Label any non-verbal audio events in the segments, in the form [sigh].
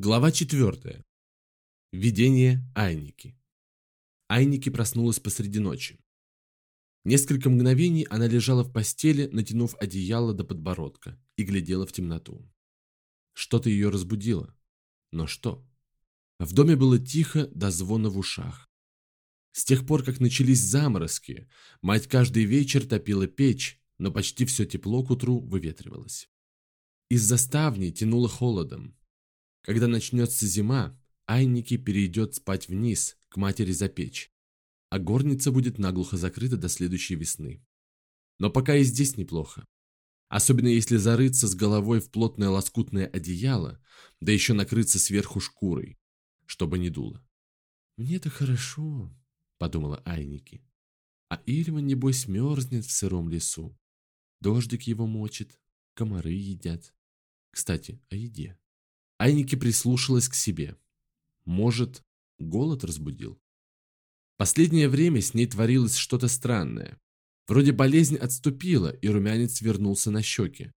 Глава 4. Видение Айники. Айники проснулась посреди ночи. Несколько мгновений она лежала в постели, натянув одеяло до подбородка, и глядела в темноту. Что-то ее разбудило. Но что? В доме было тихо до звона в ушах. С тех пор, как начались заморозки, мать каждый вечер топила печь, но почти все тепло к утру выветривалось. Из-за ставни тянуло холодом, когда начнется зима, Айники перейдет спать вниз, к матери за печь, а горница будет наглухо закрыта до следующей весны. Но пока и здесь неплохо. Особенно если зарыться с головой в плотное лоскутное одеяло, да еще накрыться сверху шкурой, чтобы не дуло. «Мне-то хорошо», — подумала Айники. «А Ильма, небось, мерзнет в сыром лесу. Дождик его мочит, комары едят. Кстати, о еде. Айники прислушалась к себе. Может, голод разбудил? Последнее время с ней творилось что-то странное. Вроде болезнь отступила, и румянец вернулся на щеки.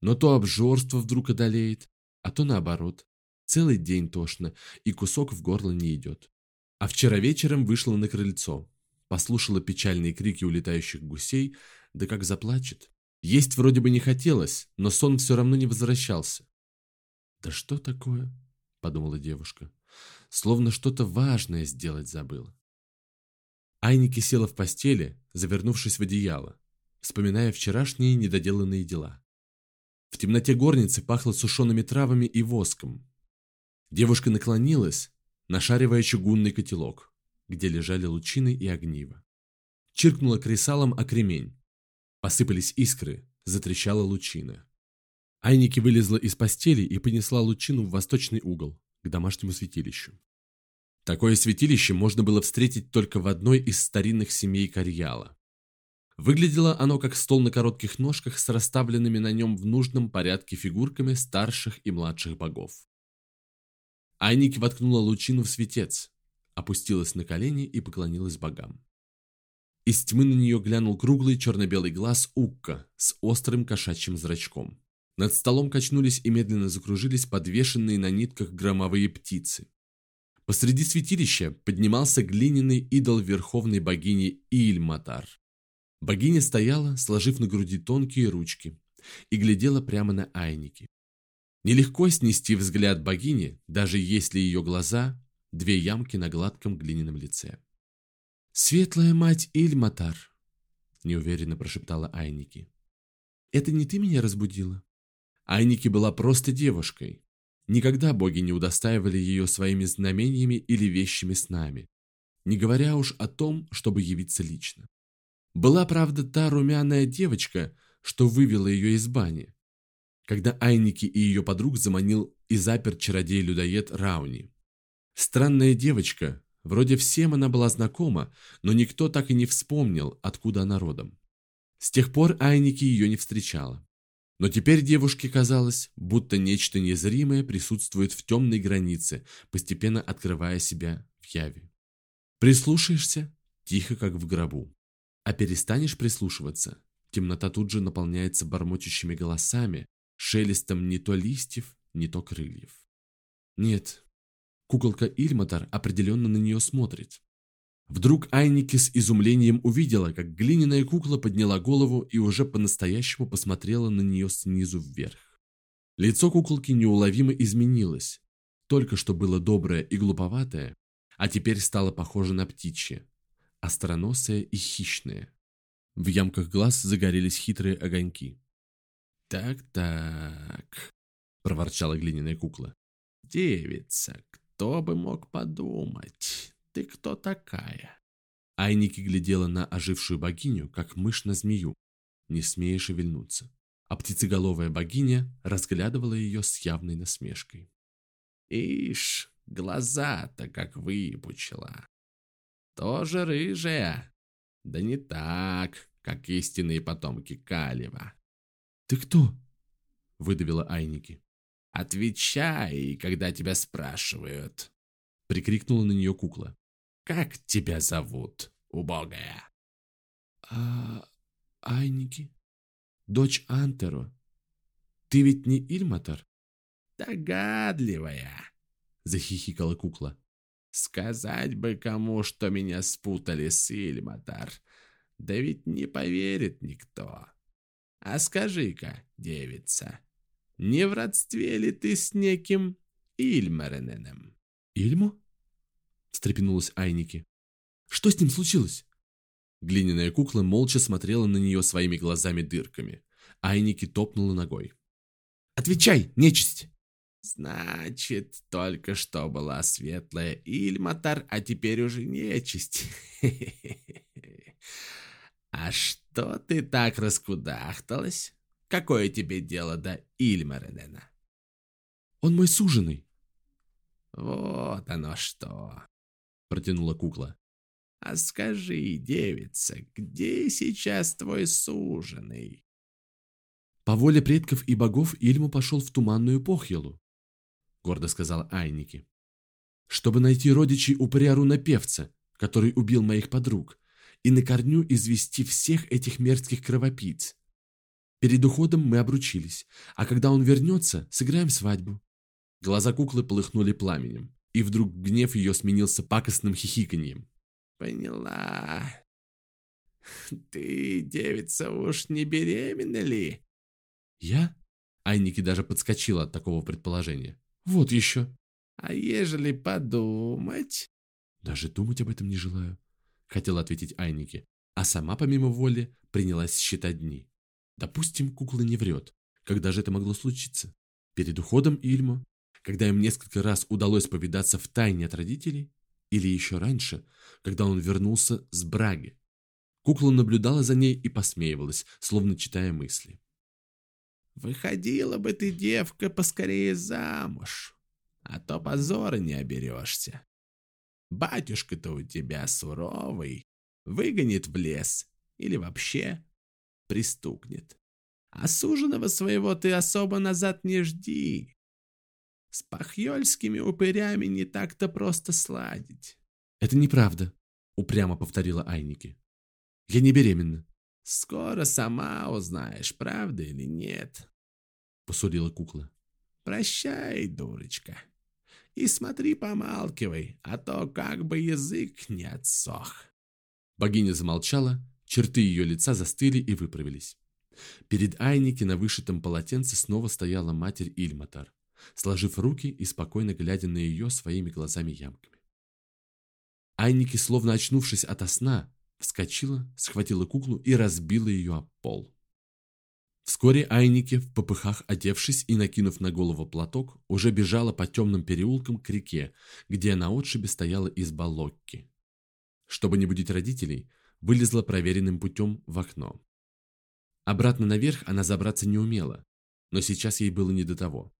Но то обжорство вдруг одолеет, а то наоборот. Целый день тошно, и кусок в горло не идет. А вчера вечером вышла на крыльцо, послушала печальные крики улетающих гусей, да как заплачет. Есть вроде бы не хотелось, но сон все равно не возвращался. «Да что такое?» – подумала девушка. Словно что-то важное сделать забыла. Айники села в постели, завернувшись в одеяло, вспоминая вчерашние недоделанные дела. В темноте горницы пахло сушеными травами и воском. Девушка наклонилась, нашаривая чугунный котелок, где лежали лучины и огниво. Чиркнула кресалом о кремень. Посыпались искры, затрещала лучина. Айники вылезла из постели и понесла лучину в восточный угол, к домашнему святилищу. Такое святилище можно было встретить только в одной из старинных семей Карьяла. Выглядело оно как стол на коротких ножках с расставленными на нем в нужном порядке фигурками старших и младших богов. Айники воткнула лучину в светец, опустилась на колени и поклонилась богам. Из тьмы на нее глянул круглый черно-белый глаз Укка с острым кошачьим зрачком. Над столом качнулись и медленно закружились подвешенные на нитках громовые птицы. Посреди святилища поднимался глиняный идол верховной богини Ильматар. Богиня стояла, сложив на груди тонкие ручки, и глядела прямо на Айники. Нелегко снести взгляд богини, даже если ее глаза – две ямки на гладком глиняном лице. «Светлая мать Ильматар!» – неуверенно прошептала Айники. «Это не ты меня разбудила?» Айники была просто девушкой. Никогда боги не удостаивали ее своими знамениями или вещими снами, не говоря уж о том, чтобы явиться лично. Была, правда, та румяная девочка, что вывела ее из бани, когда Айники и ее подруг заманил и запер чародей-людоед Рауни. Странная девочка, вроде всем она была знакома, но никто так и не вспомнил, откуда она родом. С тех пор Айники ее не встречала. Но теперь девушке казалось, будто нечто незримое присутствует в темной границе, постепенно открывая себя в яве. Прислушаешься – тихо, как в гробу. А перестанешь прислушиваться – темнота тут же наполняется бормочущими голосами, шелестом не то листьев, не то крыльев. Нет, куколка Ильматар определенно на нее смотрит. Вдруг Айники с изумлением увидела, как глиняная кукла подняла голову и уже по-настоящему посмотрела на нее снизу вверх. Лицо куколки неуловимо изменилось. Только что было доброе и глуповатое, а теперь стало похоже на птичье, остроносое и хищное. В ямках глаз загорелись хитрые огоньки. «Так-так», — проворчала глиняная кукла. «Девица, кто бы мог подумать?» Ты кто такая?» Айники глядела на ожившую богиню, как мышь на змею, не смея шевельнуться. А птицеголовая богиня разглядывала ее с явной насмешкой. «Ишь, глаза-то как выпучила. Тоже рыжая. Да не так, как истинные потомки Калева». «Ты кто?» — выдавила Айники. «Отвечай, когда тебя спрашивают!» — прикрикнула на нее кукла. Как тебя зовут, убогая? А... Айники? Дочь Антеро. Ты ведь не Ильматар? Догадливая, захихикала кукла. Сказать бы кому, что меня спутали с Ильматар. Да ведь не поверит никто. А скажи-ка, девица, не в родстве ли ты с неким Ильмарененом? Ильму? Встрепенулась Айники. Что с ним случилось? Глиняная кукла молча смотрела на нее своими глазами-дырками. Айники топнула ногой. «Отвечай, нечисть!» «Значит, только что была светлая Ильматар, а теперь уже нечисть. [laughs] А что ты так раскудахталась? Какое тебе дело до Ильмаренена?» «Он мой суженый». «Вот оно что!» Протянула кукла. «А скажи, девица, где сейчас твой суженый?» «По воле предков и богов Ильму пошел в туманную Похьелу», — гордо сказала Айники. «Чтобы найти родичей упыря Руна-певца, который убил моих подруг, и на корню извести всех этих мерзких кровопийц. Перед уходом мы обручились, а когда он вернется, сыграем свадьбу». Глаза куклы полыхнули пламенем и вдруг гнев ее сменился пакостным хихиканьем. «Поняла. Ты, девица, уж не беременна ли?» «Я?» Айники даже подскочила от такого предположения. «Вот еще!» «А ежели подумать?» «Даже думать об этом не желаю», — хотела ответить Айники, а сама, помимо воли, принялась считать дни. Допустим, кукла не врет. Когда же это могло случиться? Перед уходом Ильмо? Когда им несколько раз удалось повидаться в тайне от родителей, или еще раньше, когда он вернулся с Браги. Кукла наблюдала за ней и посмеивалась, словно читая мысли. «Выходила бы ты, девка, поскорее замуж, а то позора не оберешься. Батюшка-то у тебя суровый, выгонит в лес или вообще пристукнет. А суженого своего ты особо назад не жди, с пахьёльскими упырями не так-то просто сладить. Это неправда, упрямо повторила Айники. Я не беременна. Скоро сама узнаешь, правда или нет, посудила кукла. Прощай, дурочка. И смотри, помалкивай, а то как бы язык не отсох. Богиня замолчала, черты ее лица застыли и выправились. Перед Айники на вышитом полотенце снова стояла матерь Ильматар сложив руки и спокойно глядя на ее своими глазами-ямками. Айники, словно очнувшись ото сна, вскочила, схватила куклу и разбила ее об пол. Вскоре Айники, в попыхах одевшись и накинув на голову платок, уже бежала по темным переулкам к реке, где на отшибе стояла изба Локки. Чтобы не будить родителей, вылезла проверенным путем в окно. Обратно наверх она забраться не умела, но сейчас ей было не до того.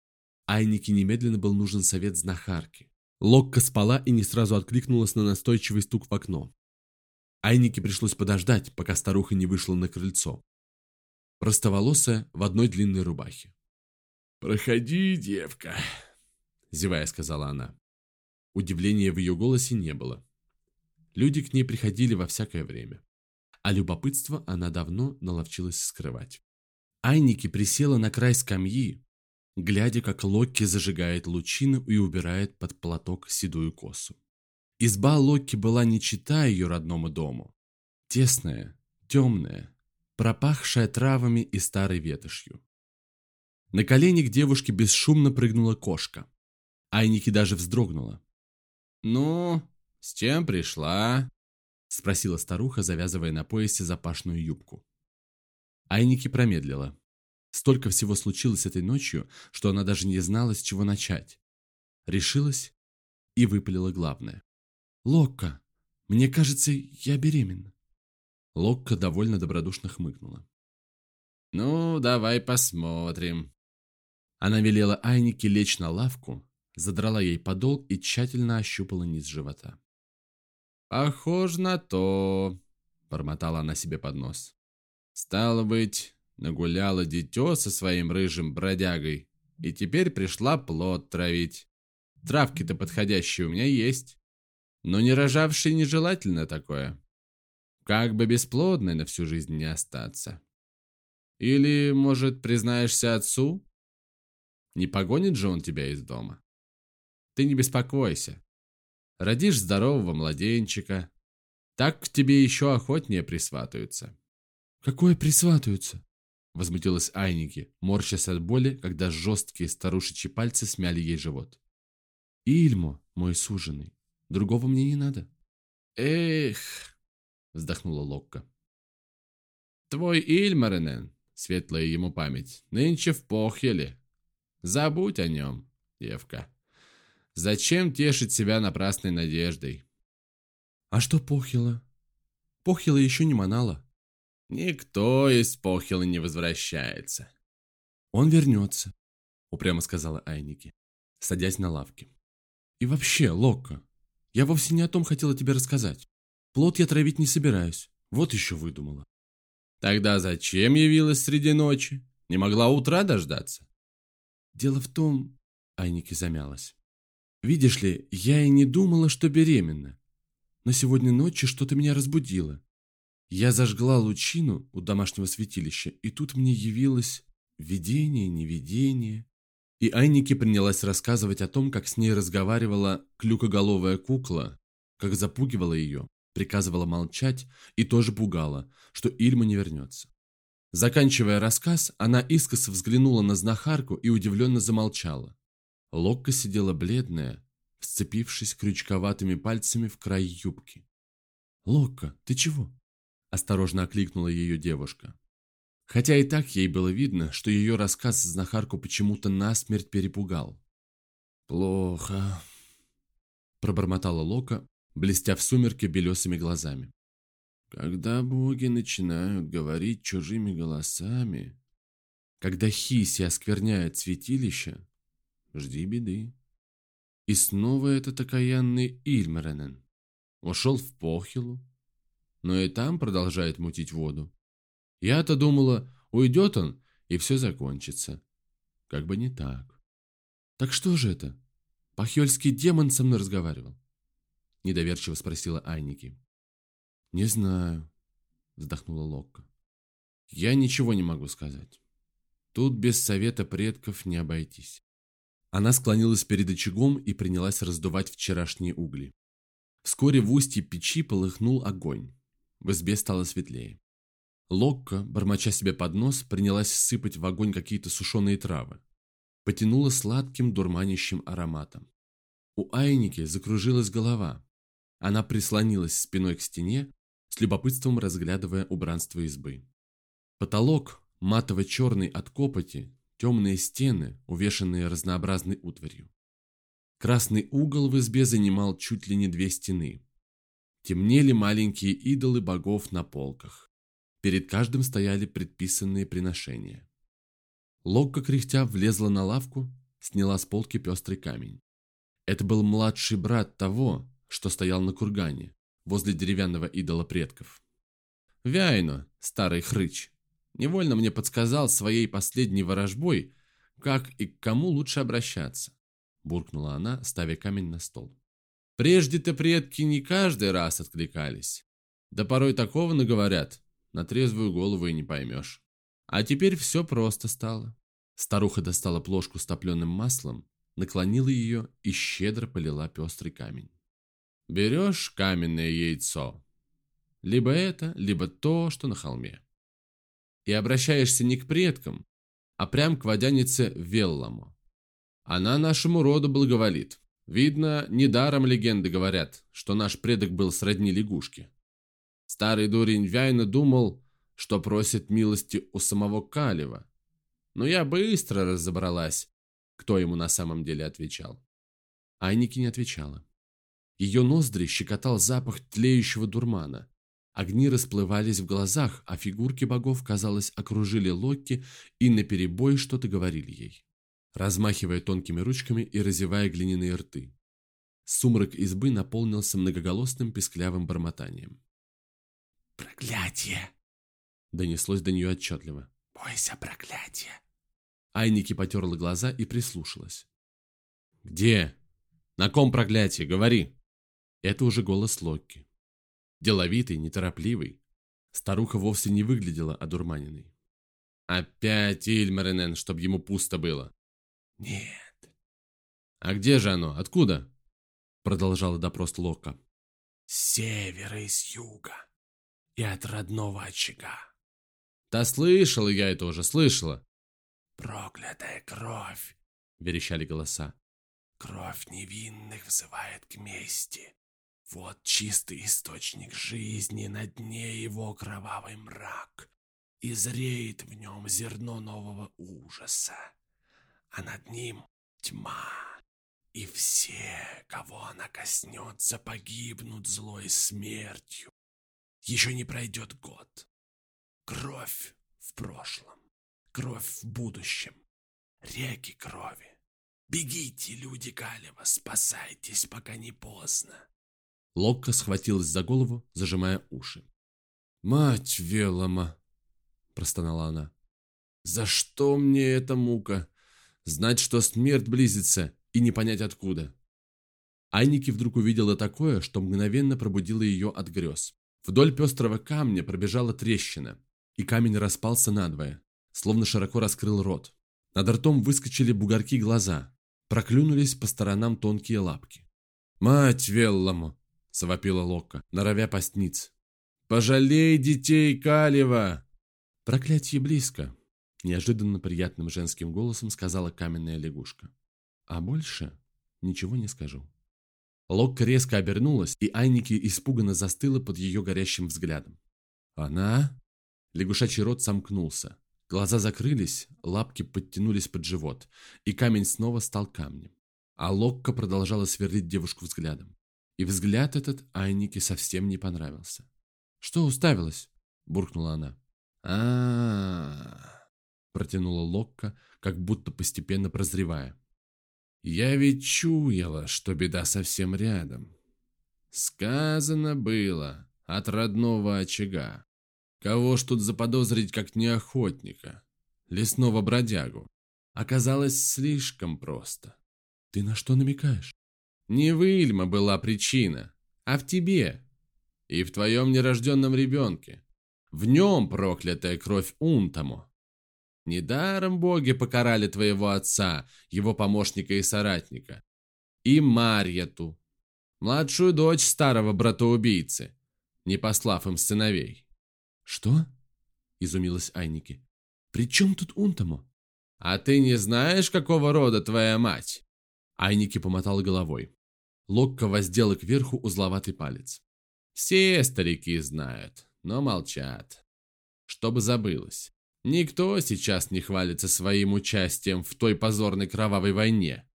Айнике немедленно был нужен совет знахарки. Локка спала и не сразу откликнулась на настойчивый стук в окно. Айнике пришлось подождать, пока старуха не вышла на крыльцо. Простоволосая в одной длинной рубахе. «Проходи, девка», — зевая сказала она. Удивления в ее голосе не было. Люди к ней приходили во всякое время. А любопытство она давно наловчилась скрывать. Айники присела на край скамьи, глядя, как Локки зажигает лучину и убирает под платок седую косу. Изба Локки была не чита ее родному дому. Тесная, темная, пропахшая травами и старой ветошью. На колени к девушке бесшумно прыгнула кошка. Айники даже вздрогнула. «Ну, с чем пришла?» Спросила старуха, завязывая на поясе запашную юбку. Айники промедлила. Столько всего случилось этой ночью, что она даже не знала, с чего начать. Решилась и выпалила главное. «Локка, мне кажется, я беременна». Локка довольно добродушно хмыкнула. «Ну, давай посмотрим». Она велела Айнике лечь на лавку, задрала ей подол и тщательно ощупала низ живота. «Похоже на то», — бормотала она себе под нос. «Стало быть, Нагуляла дитё со своим рыжим бродягой, и теперь пришла плод травить. Травки-то подходящие у меня есть, но не рожавшей нежелательно такое. Как бы бесплодной на всю жизнь не остаться. Или, может, признаешься отцу? Не погонит же он тебя из дома. Ты не беспокойся. Родишь здорового младенчика. Так к тебе еще охотнее присватаются. Какое присватаются? Возмутилась Айники, морщась от боли, когда жесткие старушечьи пальцы смяли ей живот. Ильмо, мой суженый. Другого мне не надо. Эх, вздохнула Локка. Твой Ильмаренен, светлая ему память, нынче в похеле. Забудь о нем, девка. Зачем тешить себя напрасной надеждой? А что Похила? Похила еще не манала. Никто из Похила не возвращается. Он вернется, упрямо сказала Айники, садясь на лавке. И вообще, Локка, я вовсе не о том хотела тебе рассказать. Плод я травить не собираюсь. Вот еще выдумала. Тогда зачем явилась среди ночи? Не могла утра дождаться? Дело в том... Айники замялась. Видишь ли, я и не думала, что беременна. Но сегодня ночью что-то меня разбудило. Я зажгла лучину у домашнего святилища, и тут мне явилось видение, невидение. И Айники принялась рассказывать о том, как с ней разговаривала клюкоголовая кукла, как запугивала ее, приказывала молчать и тоже пугала, что Ильма не вернется. Заканчивая рассказ, она искоса взглянула на знахарку и удивленно замолчала. Локка сидела бледная, вцепившись крючковатыми пальцами в край юбки. «Локка, ты чего?» – осторожно окликнула ее девушка. Хотя и так ей было видно, что ее рассказ знахарку почему-то насмерть перепугал. «Плохо», – пробормотала Лока, блестя в сумерке белесыми глазами. Когда боги начинают говорить чужими голосами, когда Хиси оскверняет святилище, жди беды. И снова этот окаянный Ильмеренен ушел в Похилу, но и там продолжает мутить воду. Я-то думала, уйдет он, и все закончится. Как бы не так. Так что же это? Пахельский демон со мной разговаривал? Недоверчиво спросила Айники. «Не знаю», — вздохнула Локка. «Я ничего не могу сказать. Тут без совета предков не обойтись». Она склонилась перед очагом и принялась раздувать вчерашние угли. Вскоре в устье печи полыхнул огонь. В избе стало светлее. Локка, бормоча себе под нос, принялась сыпать в огонь какие-то сушеные травы. Потянула сладким дурманящим ароматом. У Айники закружилась голова. Она прислонилась спиной к стене с любопытством разглядывая убранство избы. Потолок, матово-черный от копоти, темные стены, увешанные разнообразной утварью. Красный угол в избе занимал чуть ли не две стены. Темнели маленькие идолы богов на полках. Перед каждым стояли предписанные приношения. Локка кряхтя влезла на лавку, сняла с полки пестрый камень. Это был младший брат того, что стоял на кургане, возле деревянного идола предков. Вяйно, старый хрыч, невольно мне подсказал своей последней ворожбой, как и к кому лучше обращаться, буркнула она, ставя камень на стол. Прежде-то предки не каждый раз откликались. Да порой такого наговорят, на трезвую голову и не поймешь. А теперь все просто стало. Старуха достала плошку с топленым маслом, наклонила ее и щедро полила пестрый камень. Берешь каменное яйцо. Либо это, либо то, что на холме. И обращаешься не к предкам, а прям к водянице Велламу. Она нашему роду благоволит. Видно, недаром легенды говорят, что наш предок был сродни лягушке. Старый дурень Вяйна думал, что просит милости у самого Калева. Но я быстро разобралась, кто ему на самом деле отвечал. Айники не отвечала. Ее ноздри щекотал запах тлеющего дурмана. Огни расплывались в глазах, а фигурки богов, казалось, окружили Локки и наперебой что-то говорили ей, размахивая тонкими ручками и разевая глиняные рты. Сумрак избы наполнился многоголосным песклявым бормотанием. «Проклятие!» — донеслось до нее отчетливо. «Бойся проклятия!» Айники потерла глаза и прислушалась. «Где? На ком проклятие? Говори!» Это уже голос Локки. Деловитый, неторопливый. Старуха вовсе не выглядела одурманенной. «Опять Ильмаренен, чтоб ему пусто было!» Нет. А где же оно? Откуда? Продолжала допрос Лока. С севера и с юга. И от родного очага. Да слышала я это уже, слышала. Проклятая кровь, верещали голоса. Кровь невинных взывает к мести. Вот чистый источник жизни, на дне его кровавый мрак. И зреет в нем зерно нового ужаса. А над ним тьма. И все, кого она коснется, погибнут злой смертью. Еще не пройдет год. Кровь в прошлом, кровь в будущем, реки крови. Бегите, люди Галева, спасайтесь, пока не поздно. Локка схватилась за голову, зажимая уши. «Мать Велома!» – простонала она. «За что мне эта мука? Знать, что смерть близится, и не понять откуда». Айники вдруг увидела такое, что мгновенно пробудило ее от грез. Вдоль пестрого камня пробежала трещина, и камень распался надвое, словно широко раскрыл рот. Над ртом выскочили бугорки глаза, проклюнулись по сторонам тонкие лапки. «Мать Веллому!» — завопила Локка, норовя постниц. «Пожалей детей Калева!» «Проклятье близко!» — неожиданно приятным женским голосом сказала каменная лягушка. «А больше ничего не скажу». Локка резко обернулась, и Айники испуганно застыла под ее горящим взглядом. «Она?» Лягушачий рот сомкнулся. Глаза закрылись, лапки подтянулись под живот, и камень снова стал камнем. А Локка продолжала сверлить девушку взглядом. И взгляд этот Айнике совсем не понравился. «Что уставилась?» – буркнула она. а протянула Локка, как будто постепенно прозревая. «Я ведь чуяла, что беда совсем рядом. Сказано было от родного очага. Кого ж тут заподозрить, как не охотника? Лесного бродягу. Оказалось слишком просто. Ты на что намекаешь? Не в Ильма была причина, а в тебе. И в твоем нерожденном ребенке. В нем проклятая кровь Унтаму. Недаром боги покарали твоего отца, его помощника и соратника. И Марьету, младшую дочь старого брата-убийцы, не послав им сыновей. «Что?» – изумилась Айники. «При чем тут Унтамо?» «А ты не знаешь, какого рода твоя мать?» Айники помотал головой. Локка воздела кверху узловатый палец. «Все старики знают, но молчат. Чтобы забылось. Никто сейчас не хвалится своим участием в той позорной кровавой войне.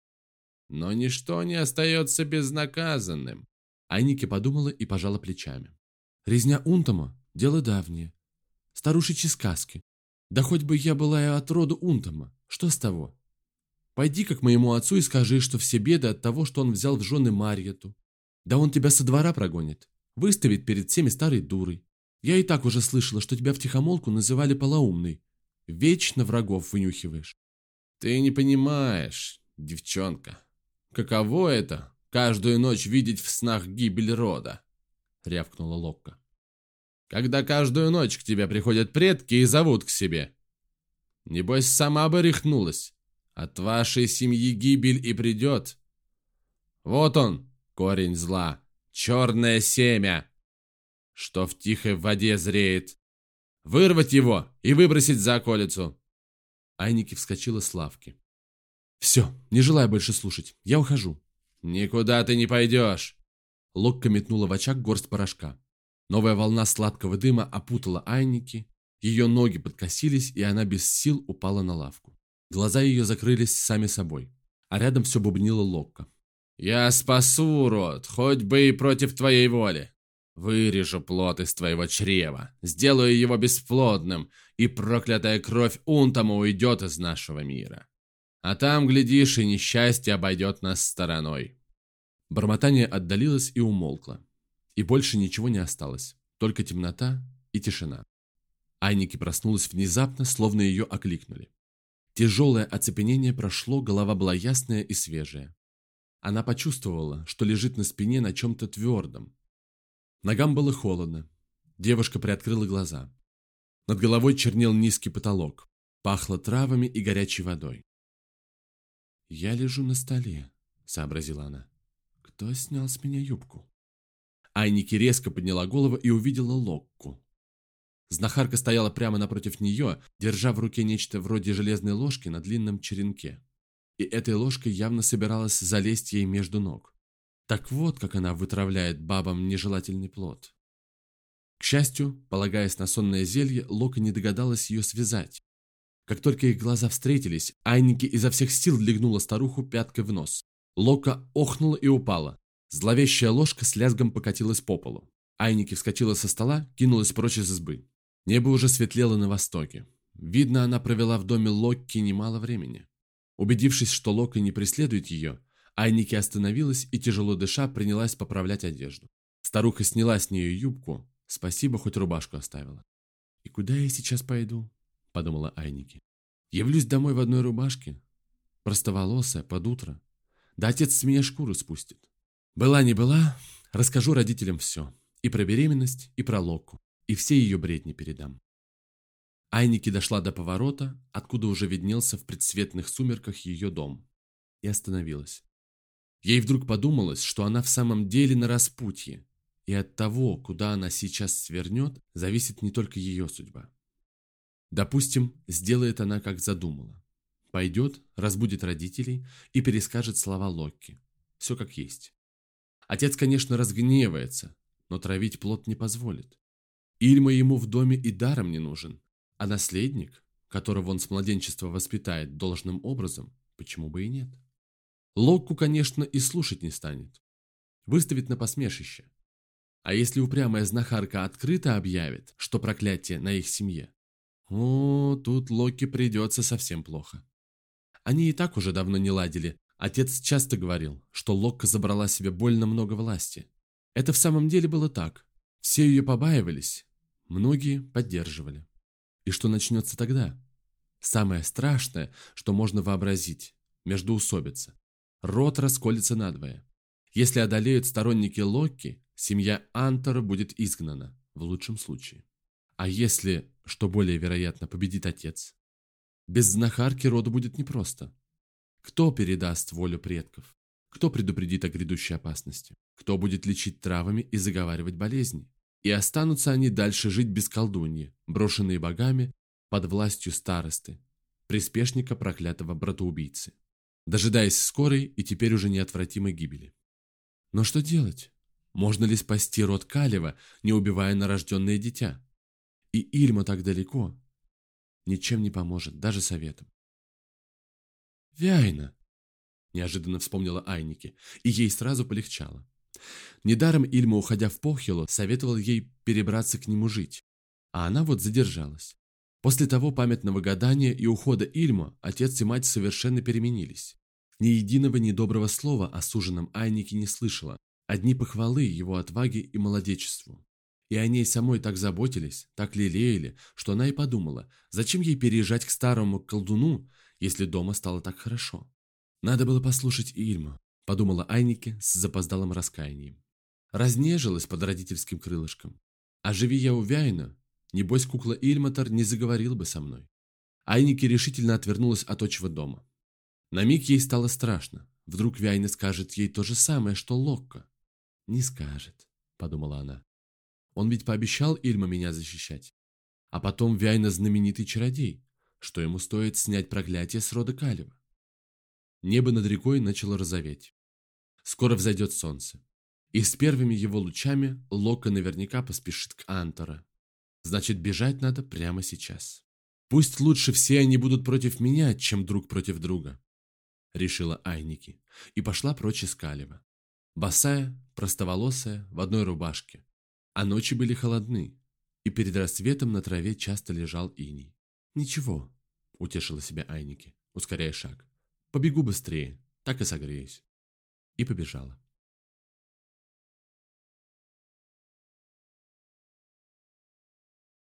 Но ничто не остается безнаказанным». Айники подумала и пожала плечами. «Резня Унтамо Дело давнее. Старушечьи сказки. Да хоть бы я была и от рода Унтома. Что с того? Пойди к моему отцу и скажи, что все беды от того, что он взял в жены Марьету. Да он тебя со двора прогонит. Выставит перед всеми старой дурой. Я и так уже слышала, что тебя втихомолку называли полоумной. Вечно врагов вынюхиваешь. Ты не понимаешь, девчонка. Каково это, каждую ночь видеть в снах гибель рода? Рявкнула Локка когда каждую ночь к тебе приходят предки и зовут к себе. Небось, сама бы рехнулась. От вашей семьи гибель и придет. Вот он, корень зла, черное семя, что в тихой воде зреет. Вырвать его и выбросить за околицу. Айники вскочила с лавки. «Все, не желаю больше слушать. Я ухожу». «Никуда ты не пойдешь!» Локка метнула в очаг горсть порошка. Новая волна сладкого дыма опутала Айники, ее ноги подкосились, и она без сил упала на лавку. Глаза ее закрылись сами собой, а рядом все бубнило Локко. «Я спасу, род, хоть бы и против твоей воли. Вырежу плод из твоего чрева, сделаю его бесплодным, и проклятая кровь Унтама уйдет из нашего мира. А там, глядишь, и несчастье обойдет нас стороной». Бормотание отдалилось и умолкло. И больше ничего не осталось, только темнота и тишина. Айники проснулась внезапно, словно ее окликнули. Тяжелое оцепенение прошло, голова была ясная и свежая. Она почувствовала, что лежит на спине на чем-то твердом. Ногам было холодно. Девушка приоткрыла глаза. Над головой чернел низкий потолок. Пахло травами и горячей водой. «Я лежу на столе», — сообразила она. «Кто снял с меня юбку?» Айники резко подняла голову и увидела Локку. Знахарка стояла прямо напротив нее, держа в руке нечто вроде железной ложки на длинном черенке. И этой ложкой явно собиралась залезть ей между ног. Так вот, как она вытравляет бабам нежелательный плод. К счастью, полагаясь на сонное зелье, Лока не догадалась ее связать. Как только их глаза встретились, Айники изо всех сил легнула старуху пяткой в нос. Лока охнула и упала. Зловещая ложка с лязгом покатилась по полу. Айники вскочила со стола, кинулась прочь из избы. Небо уже светлело на востоке. Видно, она провела в доме Локки немало времени. Убедившись, что Лока не преследует ее, Айники остановилась и, тяжело дыша, принялась поправлять одежду. Старуха сняла с нее юбку, Спасибо, хоть рубашку оставила. «И куда я сейчас пойду?» – подумала Айники. «Явлюсь домой в одной рубашке, простоволосая, под утро. Да отец с меня шкуру спустит. Была не была, расскажу родителям все. И про беременность, и про Локу, и все ее бредни передам». Айники дошла до поворота, откуда уже виднелся в предсветных сумерках ее дом, и остановилась. Ей вдруг подумалось, что она в самом деле на распутье, и от того, куда она сейчас свернет, зависит не только ее судьба. Допустим, сделает она, как задумала. Пойдет, разбудит родителей и перескажет слова Локки. Все как есть. Отец, конечно, разгневается, но травить плод не позволит. Ильма ему в доме и даром не нужен, а наследник, которого он с младенчества воспитает должным образом, почему бы и нет. Локку, конечно, и слушать не станет. Выставит на посмешище. А если упрямая знахарка открыто объявит, что проклятие на их семье? О, тут Локи придется совсем плохо. Они и так уже давно не ладили. Отец часто говорил, что Локка забрала себе больно много власти. Это в самом деле было так. Все ее побаивались, многие поддерживали. И что начнется тогда? Самое страшное, что можно вообразить – междоусобица. Рот расколется надвое. Если одолеют сторонники Локки, семья Антора будет изгнана, в лучшем случае. А если, что более вероятно, победит отец? Без знахарки роду будет непросто. Кто передаст волю предков? Кто предупредит о грядущей опасности? Кто будет лечить травами и заговаривать болезни? И останутся они дальше жить без колдуньи, брошенные богами под властью старосты, приспешника проклятого братоубийцы, дожидаясь скорой и теперь уже неотвратимой гибели. Но что делать? Можно ли спасти род Калева, не убивая нарожденное дитя? И Ильма так далеко. Ничем не поможет, даже советом. «Вяйна!» – неожиданно вспомнила Айники, и ей сразу полегчало. Недаром Ильма, уходя в Похилу, советовал ей перебраться к нему жить, а она вот задержалась. После того памятного гадания и ухода Ильма отец и мать совершенно переменились. Ни единого недоброго слова о суженом Айнике не слышала, Одни похвалы его отваге и молодечеству. И о ней самой так заботились, так лелеяли, что она и подумала, зачем ей переезжать к старому колдуну, если дома стало так хорошо. Надо было послушать Ильму, подумала Айнике с запоздалым раскаянием. Разнежилась под родительским крылышком. А живи я у Вяйна, небось кукла Ильматор не заговорил бы со мной. Айнике решительно отвернулась от отчего дома. На миг ей стало страшно. Вдруг Вяйна скажет ей то же самое, что Локко. «Не скажет», — подумала она. «Он ведь пообещал Ильма меня защищать. А потом Вяйна знаменитый чародей, что ему стоит снять проклятие с рода Калева». Небо над рекой начало розоветь. Скоро взойдет солнце. И с первыми его лучами Лока наверняка поспешит к Антора. Значит, бежать надо прямо сейчас. Пусть лучше все они будут против меня, чем друг против друга, решила Айники и пошла прочь из Калева. Босая, простоволосая, в одной рубашке. А ночи были холодны, и перед рассветом на траве часто лежал иней. «Ничего», — утешила себя Айники, ускоряя шаг. «Побегу быстрее, так и согреюсь». И побежала.